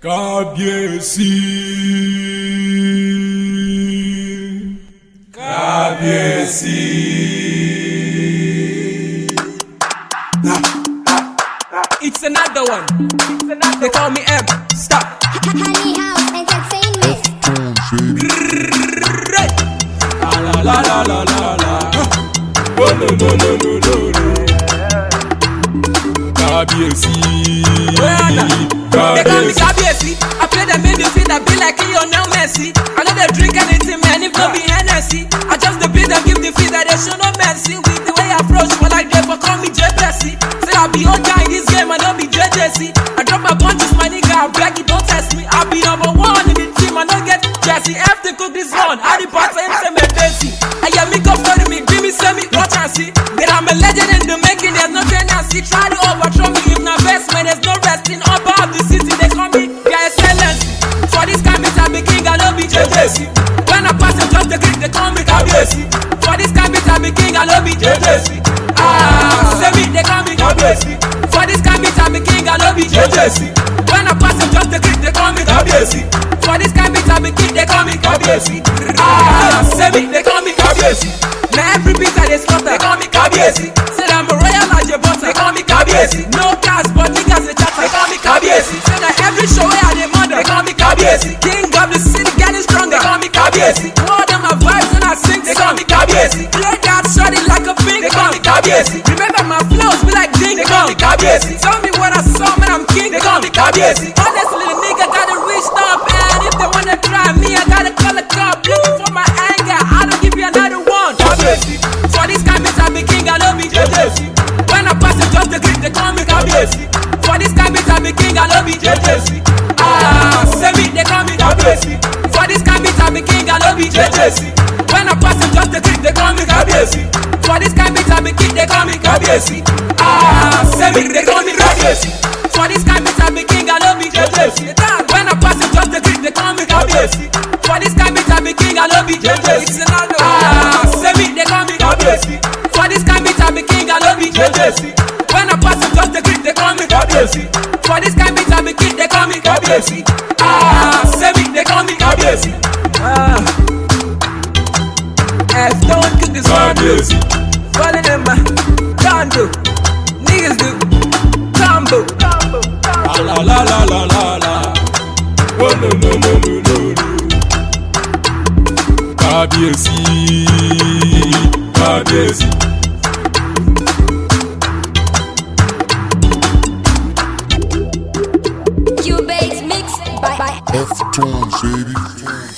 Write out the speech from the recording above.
kábíyèsí kábíyèsí. It's another one. They call me M. Stop. Honey House Entertainment. Right. La la la la la la. Oh no no no no no no. Kábíyèsí. They call me. Kabiesi. I play the field, I be like Lionel Messi. I know they drink anything, man, if not be Hennessy. I just the beat them, give the feed that they show no mercy. With the way I approach, for like they for call me J. Bessie. Say I be on in this game, I don't be JJC. I drop my punches, my nigga, I beg you, don't test me. I be number one in the team, I don't get Jesse. F to cook this one, I the part him say resting. Upper of the city, they call me your excellency. For this cabbage, I be king, I don't be JJC. When I pass them, just the click, they call me Kabiesi. For this cabbage, I be king, I don't be JJC. Ah, say me, they call me Kabiesi. For this cabbage, I be king, I don't be JJC. When I pass them, just the click, they call me Kabiesi. For this cabbage, I be king, they call me Kabiesi. Ah, say me, they call me Kabiesi. Kabiesi. More than my vibes when I sing, they call me Kabiesi. Play that shorty like a pink, they call me Kabiesi. Remember my flows be like ding, they call me Kabiesi. Tell me what I saw, man, I'm king, they call me Kabiesi. Honestly, the nigga gotta reach up, and if they wanna try me, I gotta call a cop. Looking for my anger, I don't give you another one. Kábíyèsí. For this cabbage, I be king, I don't be When I pass it, just the click, they call me Kabiesi. For this cabbage, I be king, I don't be JJC. Ah, say me, they call me Kábíyèsí. For this cabbage, I be I don't be JJC. When I pass it, just the click, they call me Kábíyèsí. For this cabbage, I be king, they call me Kábíyèsí. Ah, say me, they call me Kábíyèsí. For this cabbage, I be king, I don't be JJC. When I pass it, just the click, they call me Kábíyèsí. For this cabbage, I be king, I don't be JJC. Ah, say me, they call me Kábíyèsí. For this cabbage, I be king, I don't be Kábíyèsí. When I pass it, just the click, they call me Kábíyèsí. For this cabbage, I be king, they call me Kábíyèsí. Ah, say me, they call me Kábíyèsí. Ah. F don't cook this one, Kábíyèsí. Falling in my condo. Niggas do combo. La la la la la la. Oh no no no no no no. Kábíyèsí. Kábíyèsí. Cubase mix by, by F-Tones, baby.